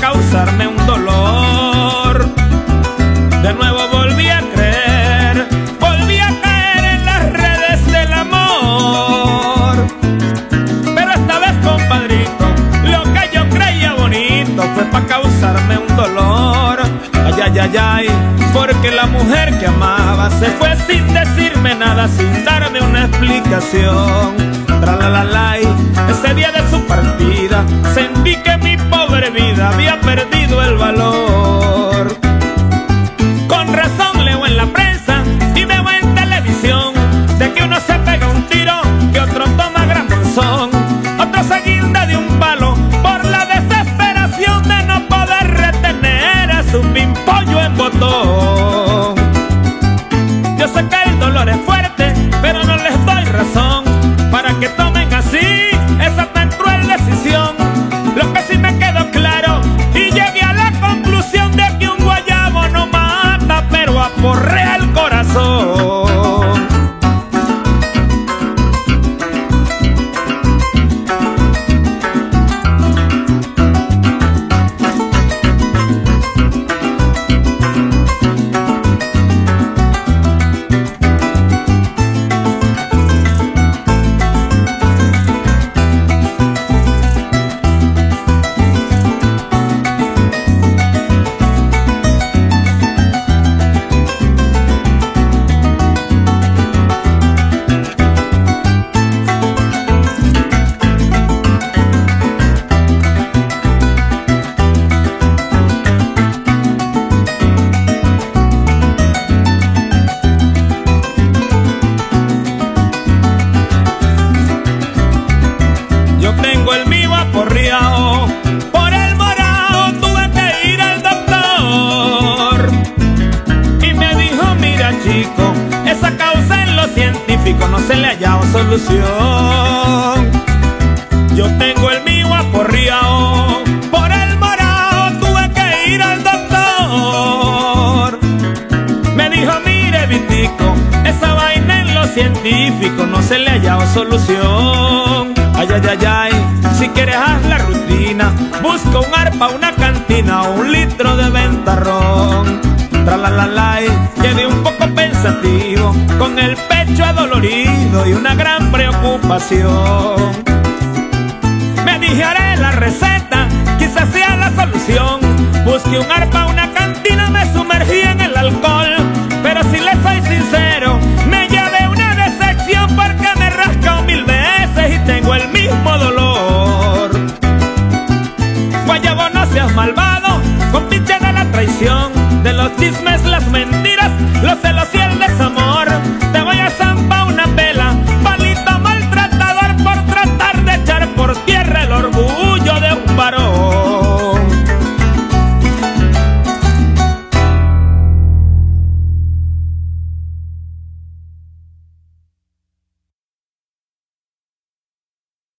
causarme un dolor. De nuevo volví a creer, volví a caer en las redes del amor. Pero esta vez, compadrito, lo que yo creía bonito fue para causarme un dolor. Ay, ay, ay, ay, porque la mujer que amaba se fue sin decirme nada, sin darme una explicación. Tra la la la, ese día de su partida sentí que mi vida había perdido el valor. Mata, pero científico no se le ha hallado solución. Yo tengo el mío aporreado, por el morado tuve que ir al doctor. Me dijo, mire Vitico, esa vaina en lo científico no se le ha hallado solución. Ay, ay, ay, ay, si quieres haz la rutina, busca un arpa, una cantina, un litro con el pecho adolorido y una gran preocupación. Me dije haré la receta, quizás sea la solución. Busqué un arpa, una cantina, me sumergí en el alcohol. Pero si le soy sincero, me llevé una decepción porque me rascado mil veces y tengo el mismo dolor. Guayabo, no seas malvado, compite de la traición, de los chismes, las mentiras